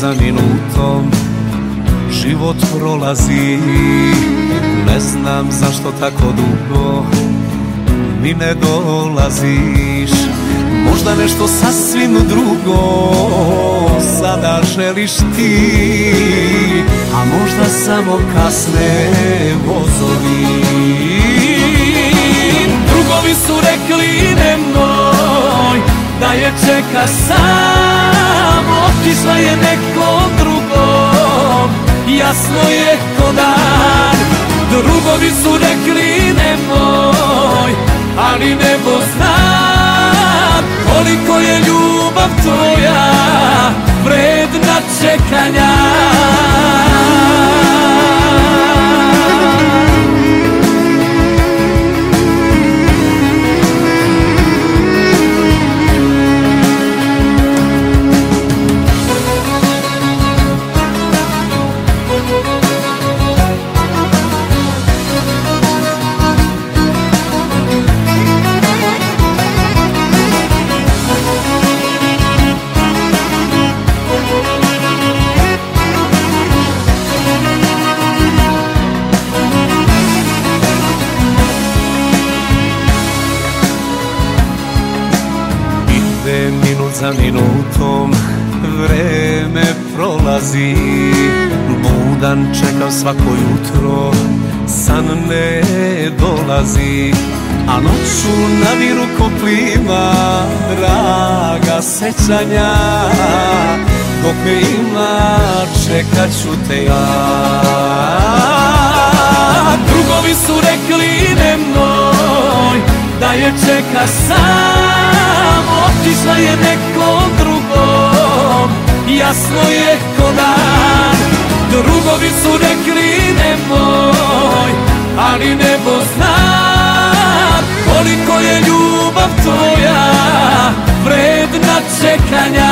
za minutom. Život prolazi Ne znam zašto tako dugo. Mi ne dolaziš Možda nešto sasvim drugo. Sada želiš ti A možda samo kasne vozovi. Drugovi su rekli nemoj Da je čeka sam Otišla je neko drugom Jasno je ko dan. Drugovi su rekli nemoj Ali nebo zna koliko je ljubav tvoja vredna čekanja za minutom Vreme prolazi. Budan čekam svako jutro San ne dolazi. A noću na viru koplima Draga sećanja. Dok me ima čekat ću te ja. Drugovi su rekli nemoj Da je čeka sam. Otišla je drugom Jasno je ko dan. Drugovi su rekli nemoj Ali nebo zna Koliko je ljubav tvoja Vredna čekanja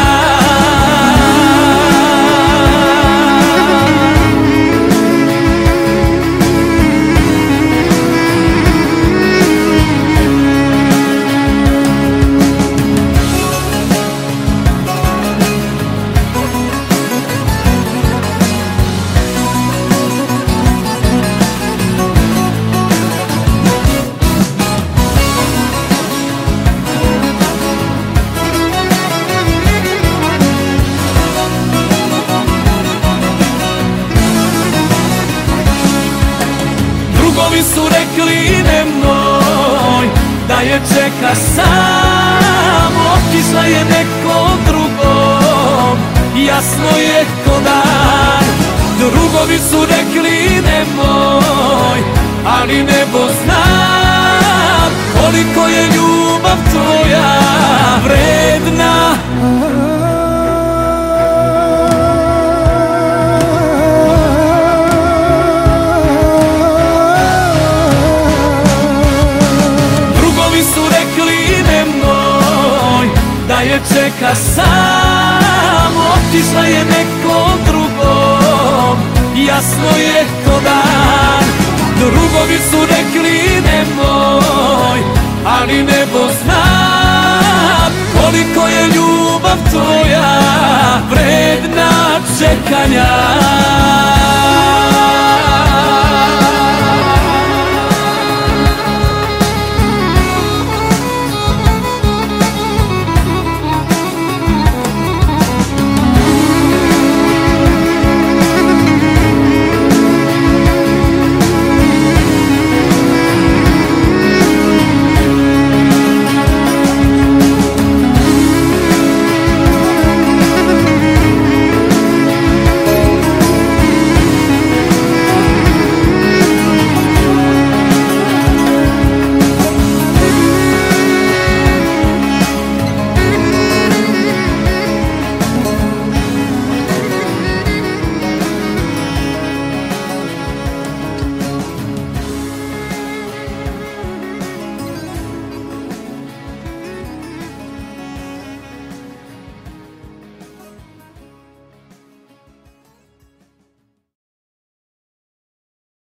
Drugovi su rekli nemoj Da je čeka sam. Otišla je nekom drugom Jasno je ko dan. Drugovi su rekli nemoj Ali nebo zna Koliko je ljubav tvoja Vredna sam Otišla je nekom drugom Jasno je ko dan. Drugovi su rekli nemoj Ali nebo zna Koliko je ljubav tvoja Vredna čekanja